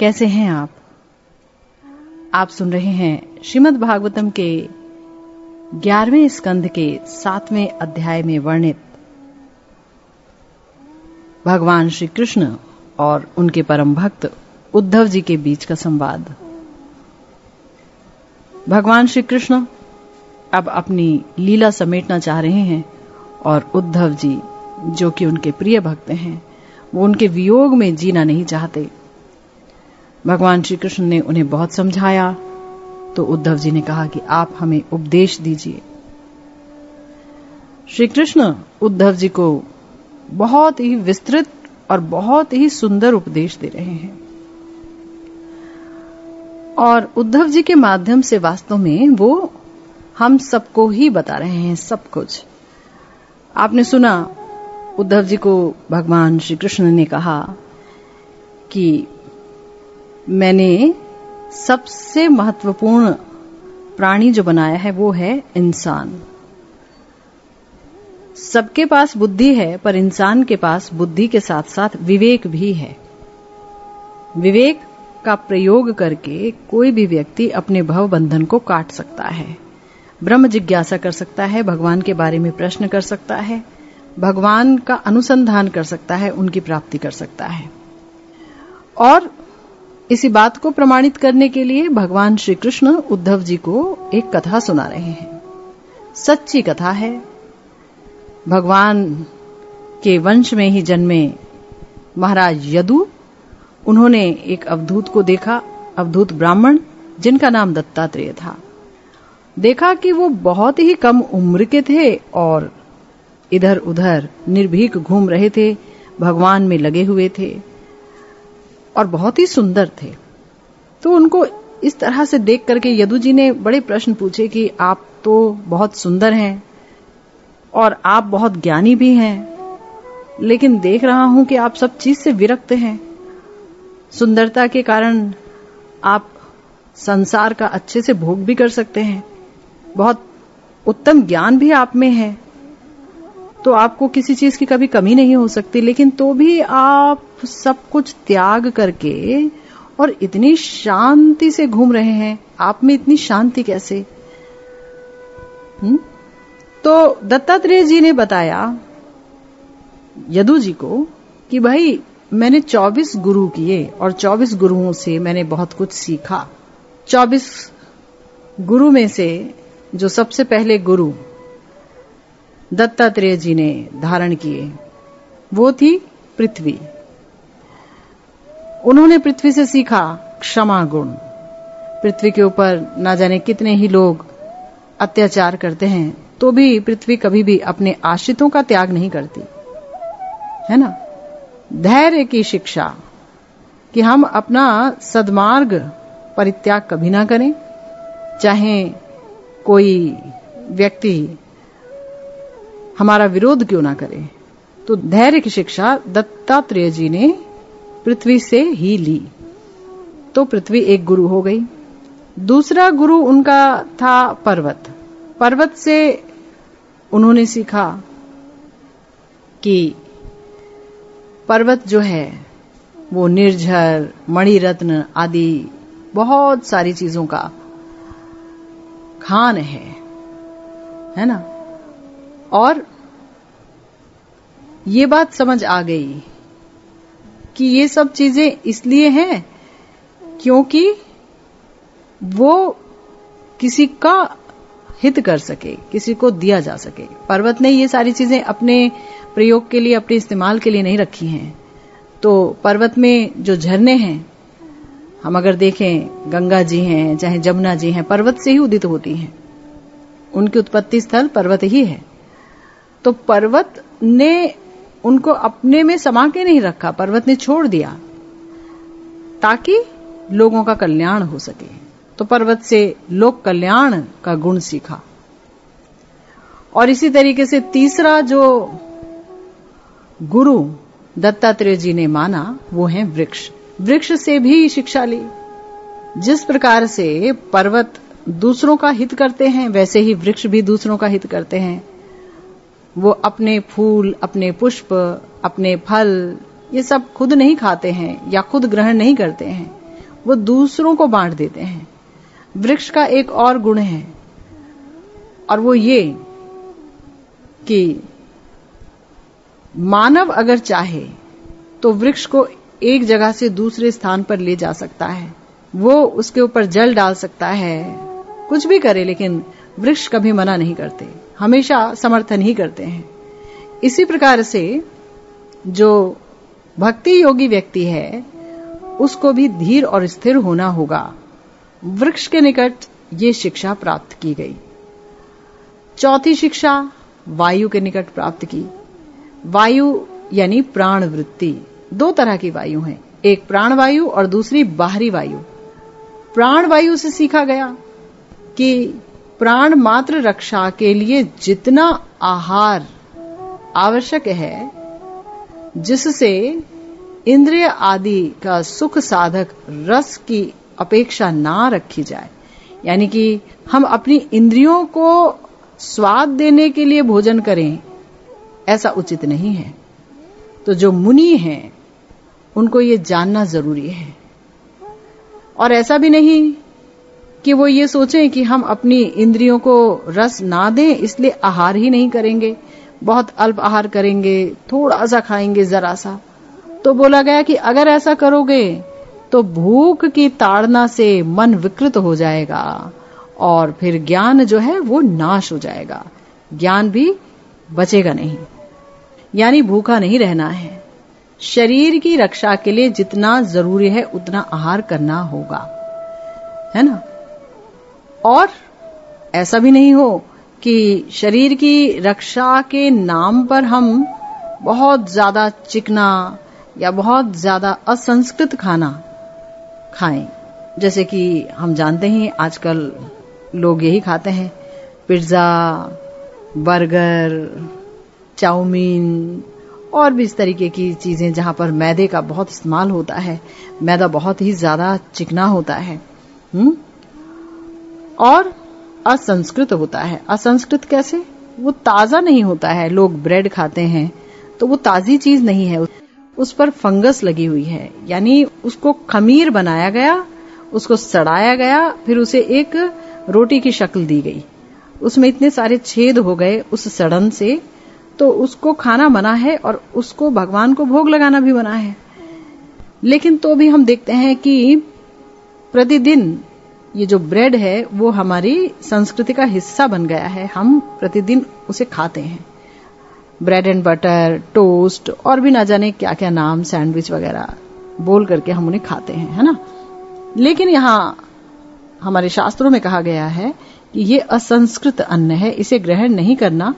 कैसे हैं आप? आप सुन रहे हैं श्रीमद् भागवतम के ग्यारहवें स्कंध के सातवें अध्याय में वर्णित। भगवान श्री कृष्ण और उनके परम भक्त उद्धव जी के बीच का संवाद। भगवान श्री कृष्ण अब अपनी लीला समेटना चाह रहे हैं और उद्धव जी, जो कि उनके प्रिय भक्त हैं, वो उनके वियोग में जीना नहीं चाहते। भगवान श्री कृष्ण ने उन्हें बहुत समझाया तो उद्धव जी ने कहा कि आप हमें उपदेश दीजिए। श्री कृष्ण उद्धव जी को बहुत ही विस्तृत और बहुत ही सुंदर उपदेश दे रहे हैं। और उद्धव जी के माध्यम से वास्तव में वो हम सबको ही बता रहे हैं, सब कुछ। आपने सुना, उद्धव जी को भगवान श्री कृष्ण ने कहा कि मैंने सबसे महत्वपूर्ण प्राणी जो बनाया है, वो है इंसान। सबके पास बुद्धि है, पर इंसान के पास बुद्धि के साथ साथ विवेक भी है। विवेक का प्रयोग करके कोई भी व्यक्ति अपने भव बंधन को काट सकता है। ब्रह्म जिज्ञासा कर सकता है, भगवान के बारे में प्रश्न कर सकता है, भगवान का अनुसंधान कर सकता है, उनकी प्राप्ति कर सकता है। और इसी बात को प्रमाणित करने के लिए भगवान श्री कृष्ण उद्धव जी को एक कथा सुना रहे हैं। सच्ची कथा है। भगवान के वंश में ही जन्मे महाराज यदु। उन्होंने एक अवधूत को देखा, अवधूत ब्राह्मण, जिनका नाम दत्तात्रेय था। देखा कि वो बहुत ही कम उम्र के थे और इधर उधर निर्भीक घूम रहे थे, भगवान में लगे हुए थे। और बहुत ही सुंदर थे। तो उनको इस तरह से देख करके यदु जी ने बड़े प्रश्न पूछे कि आप तो बहुत सुंदर हैं और आप बहुत ज्ञानी भी हैं, लेकिन देख रहा हूँ कि आप सब चीज़ से विरक्त हैं। सुंदरता के कारण आप संसार का अच्छे से भोग भी कर सकते हैं। बहुत उत्तम ज्ञान भी आप में है। तो आपको किसी चीज़ की कभी कमी नहीं हो सकती, लेकिन तो भी आप सब कुछ त्याग करके और इतनी शांति से घूम रहे हैं। आप में इतनी शांति कैसे? हुँ? तो दत्तात्रेय जी ने बताया, यदु जी को, कि भाई, मैंने 24 गुरु किए और 24 गुरुओं से मैंने बहुत कुछ सीखा। 24 गुरु में से जो सबसे पहले गुरु दत्तात्रेय जी ने धारण किए। वो थी पृथ्वी। उन्होंने पृथ्वी से सीखा क्षमा गुण। पृथ्वी के ऊपर ना जाने कितने ही लोग अत्याचार करते हैं तो भी पृथ्वी कभी भी अपने आश्रितों का त्याग नहीं करती। है ना? धैर्य की शिक्षा कि हम अपना सदमार्ग परित्याग कभी ना करें। चाहे कोई व्यक्ति हमारा विरोध क्यों ना करे? तो धैर्य की शिक्षा दत्तात्रेय जी ने पृथ्वी से ही ली। तो पृथ्वी एक गुरु हो गई। दूसरा गुरु उनका था पर्वत। पर्वत से उन्होंने सीखा कि पर्वत जो है, वो निर्झर, मणिरत्न आदि बहुत सारी चीज़ों का खान है। है ना? और ये बात समझ आ गई कि ये सब चीज़ें इसलिए हैं क्योंकि वो किसी का हित कर सके, किसी को दिया जा सके। पर्वत ने ये सारी चीज़ें अपने प्रयोग के लिए, अपने इस्तेमाल के लिए नहीं रखी हैं। तो पर्वत में जो झरने हैं, हम अगर देखें, गंगा जी हैं, चाहे जमुना जी हैं, पर्वत से ही उदित होती हैं। उनकी उत्पत्ति स्थल पर्वत ही है। तो पर्वत ने उनको अपने में समा के नहीं रखा, पर्वत ने छोड़ दिया ताकि लोगों का कल्याण हो सके। तो पर्वत से लोक कल्याण का गुण सीखा। और इसी तरीके से तीसरा जो गुरु दत्तात्रेय जी ने माना, वो है वृक्ष। वृक्ष से भी शिक्षा ली। जिस प्रकार से पर्वत दूसरों का हित करते हैं, वैसे ही वृक्ष भी दूसरों का हित करते हैं। वो अपने फूल, अपने पुष्प, अपने फल, ये सब खुद नहीं खाते हैं या खुद ग्रहण नहीं करते हैं। वो दूसरों को बांट देते हैं। वृक्ष का एक और गुण है। और वो ये कि मानव अगर चाहे तो वृक्ष को एक जगह से दूसरे स्थान पर ले जा सकता है। वो उसके ऊपर जल डाल सकता है। कुछ भी करे, लेकिन वृक्ष कभी मना नहीं करते। हमेशा समर्थन ही करते हैं। इसी प्रकार से जो भक्ति योगी व्यक्ति है, उसको भी धीर और स्थिर होना होगा। वृक्ष के निकट ये शिक्षा प्राप्त की गई। चौथी शिक्षा, वायु के निकट प्राप्त की। वायु यानी प्राण वृत्ति। दो तरह की वायु है। एक प्राण वायु और दूसरी बाहरी वायु। प्राण वायु से सीखा गया कि प्राण मात्र रक्षा के लिए जितना आहार आवश्यक है, जिससे इंद्रिय आदि का सुख साधक रस की अपेक्षा ना रखी जाए। यानी कि हम अपनी इंद्रियों को स्वाद देने के लिए भोजन करें, ऐसा उचित नहीं है। तो जो मुनि हैं, उनको ये जानना ज़रूरी है। और ऐसा भी नहीं कि वो ये सोचें कि हम अपनी इंद्रियों को रस ना दें, इसलिए आहार ही नहीं करेंगे। बहुत अल्प आहार करेंगे थोड़ा सा खाएँगे जरा सा तो बोला गया कि अगर ऐसा करोगे तो भूख की ताड़ना से मन विकृत हो जाएगा और फिर ज्ञान जो है वो नाश हो जाएगा। ज्ञान भी बचेगा नहीं। यानी भूखा नहीं रहना है। शरीर की रक्षा के लिए जितना ज़रूरी है, उतना आहार करना होगा। है ना? और ऐसा भी नहीं हो कि शरीर की रक्षा के नाम पर हम बहुत ज़्यादा चिकना या बहुत ज़्यादा असंस्कृत खाना खाएँ। जैसे कि हम जानते हैं, आजकल लोग यही खाते हैं। पिज्जा, बर्गर, चाउमीन और भी इस तरीके की चीज़ें जहाँ पर मैदे का बहुत इस्तेमाल होता है। मैदा बहुत ही ज़्यादा चिकना होता है। हुँ? और असंस्कृत होता है। असंस्कृत कैसे? वो ताज़ा नहीं होता है। लोग ब्रेड खाते हैं तो वो ताजी चीज़ नहीं है। उस पर फंगस लगी हुई है। यानी उसको खमीर बनाया गया, उसको सड़ाया गया, फिर उसे एक रोटी की शक्ल दी गई। उसमें इतने सारे छेद हो गए उस सड़न से तो उसको खाना मना है और उसको भगवान को भोग लगाना भी मना है। लेकिन तो भी हम देखते हैं कि प्रतिदिन ये जो ब्रेड है, वो हमारी संस्कृति का हिस्सा बन गया है हम प्रतिदिन उसे खाते हैं ब्रेड एंड बटर टोस्ट और भी ना जाने क्या क्या नाम सैंडविच वगैरह, बोल करके हम उन्हें खाते हैं, है ना लेकिन यहाँ हमारे शास्त्रों में कहा गया है कि ये असंस्कृत अन्न है, इसे ग्रहण नहीं करना,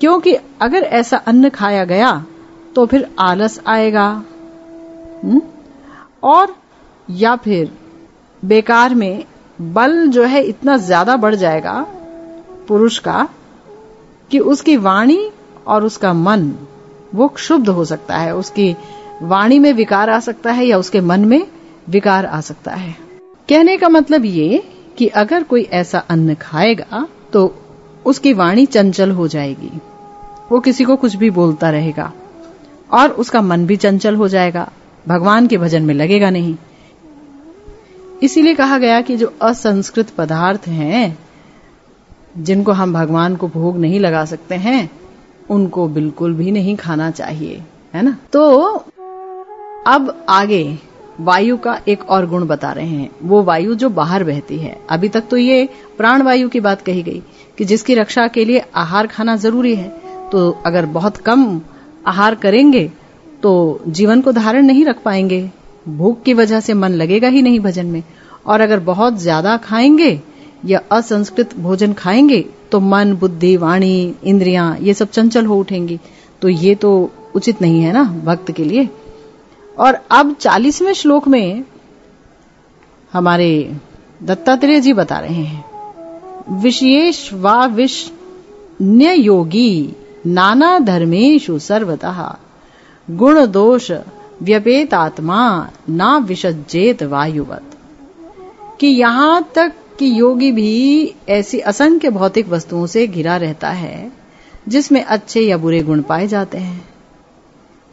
क्योंकि अगर ऐसा अन्न खाया गया तो फिर आलस आएगा हुँ? हम्म? और या फिर बेकार में बल जो है इतना ज़्यादा बढ़ जाएगा पुरुष का कि उसकी वाणी और उसका मन वो क्षुब्ध हो सकता है। उसकी वाणी में विकार आ सकता है या उसके मन में विकार आ सकता है। कहने का मतलब ये कि अगर कोई ऐसा अन्न खाएगा तो उसकी वाणी चंचल हो जाएगी। वो किसी को कुछ भी बोलता रहेगा और उसका मन भी चंचल हो जाएगा। भगवान के भजन में लगेगा नहीं। इसीलिए कहा गया कि जो असंस्कृत पदार्थ हैं, जिनको हम भगवान को भोग नहीं लगा सकते हैं, उनको बिल्कुल भी नहीं खाना चाहिए, है ना? तो अब आगे, वायु का एक और गुण बता रहे हैं। वो वायु जो बाहर बहती है। अभी तक तो ये प्राण वायु की बात कही गई कि जिसकी रक्षा के लिए आहार खाना ज़रूरी है। तो अगर बहुत कम आहार करेंगे तो जीवन को धारण नहीं रख पाएँगे। भूख की वजह से मन लगेगा ही नहीं भजन में। और अगर बहुत ज़्यादा खाएँगे या असंस्कृत भोजन खाएँगे तो मन, बुद्धि, वाणी, इंद्रियाँ, ये सब चंचल हो उठेंगी। तो ये तो उचित नहीं है ना भक्त के लिए। और अब चालीसवें श्लोक में हमारे दत्तात्रेय जी बता रहे हैं, विशेष व विष योगी, नाना धर्मेशु सर्वतः, गुण दोष व्यपेत आत्मा ना विसज्जेत वायुवत। कि यहाँ तक कि योगी भी ऐसी असंख्य भौतिक वस्तुओं से घिरा रहता है, जिसमें अच्छे या बुरे गुण पाए जाते हैं।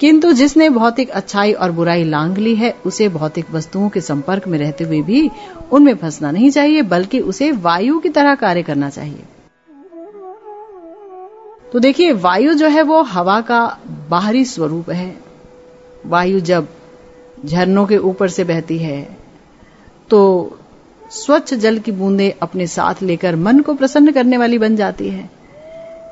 किंतु जिसने भौतिक अच्छाई और बुराई लांग ली है, उसे भौतिक वस्तुओं के संपर्क में रहते हुए भी उनमें फंसना नहीं चाहिए, बल्कि उसे वायु की तरह कार्य करना चाहिए। तो देखिए, वायु जो है वो हवा का बाहरी स्वरूप है। वायु जब झरनों के ऊपर से बहती है तो स्वच्छ जल की बूंदें अपने साथ लेकर मन को प्रसन्न करने वाली बन जाती है।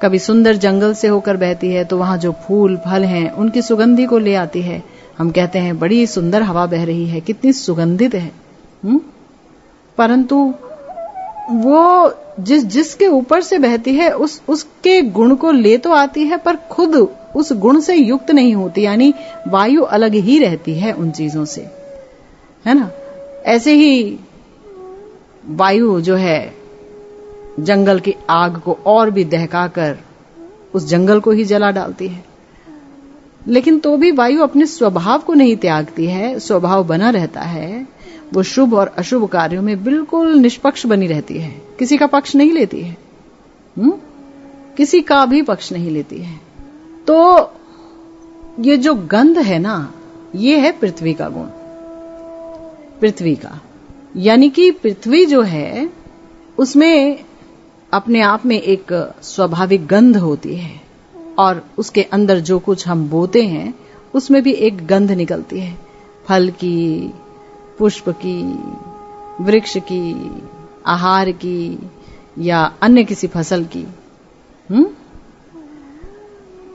कभी सुंदर जंगल से होकर बहती है तो वहाँ जो फूल, फल हैं, उनकी सुगंधी को ले आती है। हम कहते हैं, बड़ी सुंदर हवा बह रही है, कितनी सुगंधित है? परंतु वो जिस जिसके ऊपर से बहती है, उस, उसके गुण को ले तो आती है, पर खुद उस गुण से युक्त नहीं होती, यानी वायु अलग ही रहती है उन चीज़ों से। है ना? ऐसे ही वायु जो है, जंगल की आग को और भी दहकाकर उस जंगल को ही जला डालती है। लेकिन तो भी वायु अपने स्वभाव को नहीं त्यागती है, स्वभाव बना रहता है, वो शुभ और अशुभ कार्यों में बिल्कुल निष्पक्ष बनी रहती है। किसी का पक्ष नहीं लेती है। हुँ? किसी का भी पक्ष नहीं लेती है। तो ये जो गंध है ना, ये है पृथ्वी का गुण। पृथ्वी का। यानी कि पृथ्वी जो है, उसमें अपने आप में एक स्वाभाविक गंध होती है और उसके अंदर जो कुछ हम बोते हैं, उसमें भी एक गंध निकलती है। फल की, पुष्प की, वृक्ष की, आहार की या अन्य किसी फ़सल की। हुँ?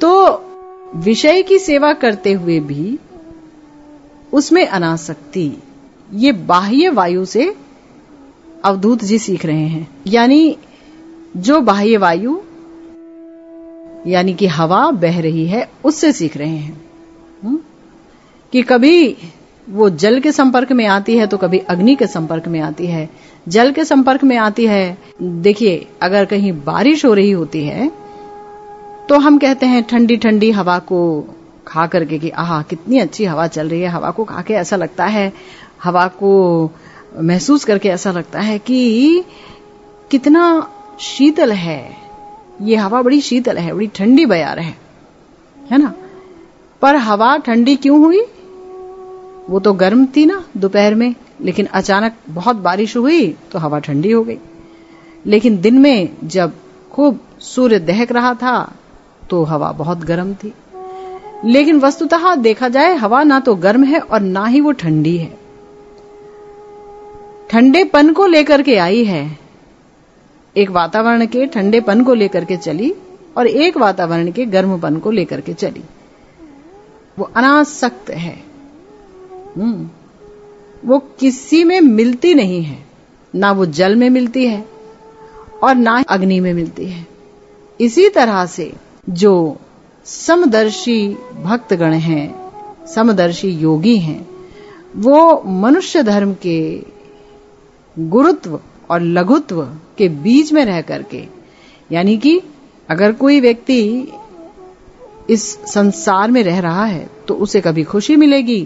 तो विषय की सेवा करते हुए भी उसमें अनासक्ति, ये बाह्य वायु से अवधूत जी सीख रहे हैं। यानी जो बाह्य वायु, यानी कि हवा बह रही है, उससे सीख रहे हैं? कि कभी वो जल के संपर्क में आती है तो कभी अग्नि के संपर्क में आती है। जल के संपर्क में आती है, देखिए, अगर कहीं बारिश हो रही होती है तो हम कहते हैं ठंडी ठंडी हवा को खा करके कि, आहा, कितनी अच्छी हवा चल रही है, हवा को खा के ऐसा लगता है, हवा को महसूस करके ऐसा लगता है कि कितना शीतल है। ये हवा बड़ी शीतल है, बड़ी ठंडी बयार है है ना? पर हवा ठंडी क्यों हुई? वो तो गर्म थी ना दोपहर में, लेकिन अचानक बहुत बारिश हुई तो हवा ठंडी हो गई। लेकिन दिन में जब खूब सूर्य दहक रहा था तो हवा बहुत गर्म थी। लेकिन वस्तुतः देखा जाए, हवा ना तो गर्म है और ना ही वो ठंडी है। ठंडेपन को लेकर के आई है। एक वातावरण के ठंडेपन को लेकर के चली और एक वातावरण के गर्मपन को लेकर के चली। वो अनासक्त है। हम्म। वो किसी में मिलती नहीं है। ना वो जल में मिलती है और ना अग्नि में मिलती है। इसी तरह से जो समदर्शी भक्तगण हैं, समदर्शी योगी हैं, वो मनुष्य धर्म के गुरुत्व और लघुत्व के बीच में रह करके, यानी कि अगर कोई व्यक्ति इस संसार में रह रहा है तो उसे कभी खुशी मिलेगी,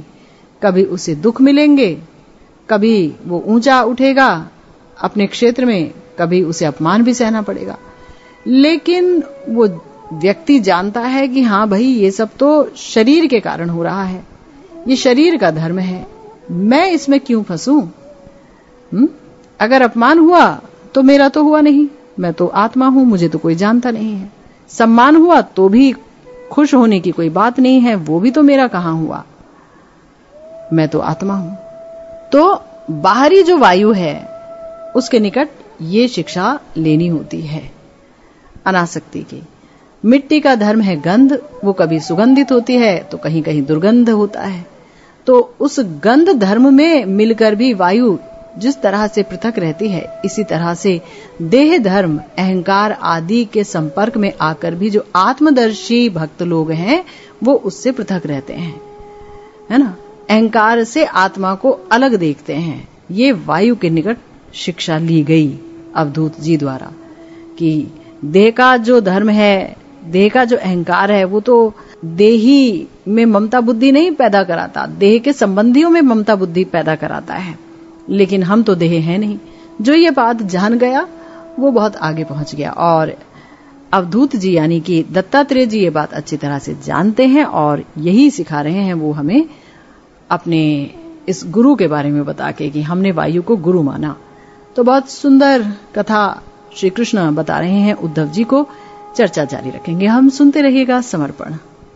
कभी उसे दुख मिलेंगे, कभी वो ऊँचा उठेगा अपने क्षेत्र में, कभी उसे अपमान भी सहना पड़ेगा। लेकिन वो व्यक्ति जानता है कि हाँ भाई, ये सब तो शरीर के कारण हो रहा है। ये शरीर का धर्म है। मैं इसमें क्यों फंसू? अगर अपमान हुआ तो मेरा तो हुआ नहीं। मैं तो आत्मा हूँ, मुझे तो कोई जानता नहीं है। सम्मान हुआ तो भी खुश होने की कोई बात नहीं है, वो भी तो मेरा कहाँ हुआ? मैं तो आत्मा हूँ। तो बाहरी जो वायु है, उसके निकट ये शिक्षा लेनी होती है, अनासक्ति की। मिट्टी का धर्म है गंध, वो कभी सुगंधित होती है तो कहीं कहीं दुर्गंध होता है। तो उस गंध धर्म में मिलकर भी वायु जिस तरह से पृथक रहती है, इसी तरह से देह धर्म, अहंकार आदि के संपर्क में आकर भी जो आत्मदर्शी भक्त लोग हैं, वो उससे पृथक रहते हैं। है ना? अहंकार से आत्मा को अलग देखते हैं। ये वायु के निकट शिक्षा ली गई अवधूत जी द्वारा कि देह का जो धर्म है देह का जो अहंकार है, वो तो देही में ममता बुद्धि नहीं पैदा कराता। देह के संबंधियों में ममता बुद्धि पैदा कराता है। लेकिन हम तो देह है नहीं। जो ये बात जान गया, वो बहुत आगे पहुँच गया। और अवधूत जी, यानी कि दत्तात्रेय जी ये बात अच्छी तरह से जानते हैं और यही सिखा रहे हैं, वो हमें अपने इस गुरु के बारे में बता के कि हमने वायु को गुरु माना। तो बहुत सुंदर कथा श्री कृष्ण बता रहे हैं उद्धव जी को। चर्चा जारी रखेंगे। हम सुनते रहिएगा समर्पण।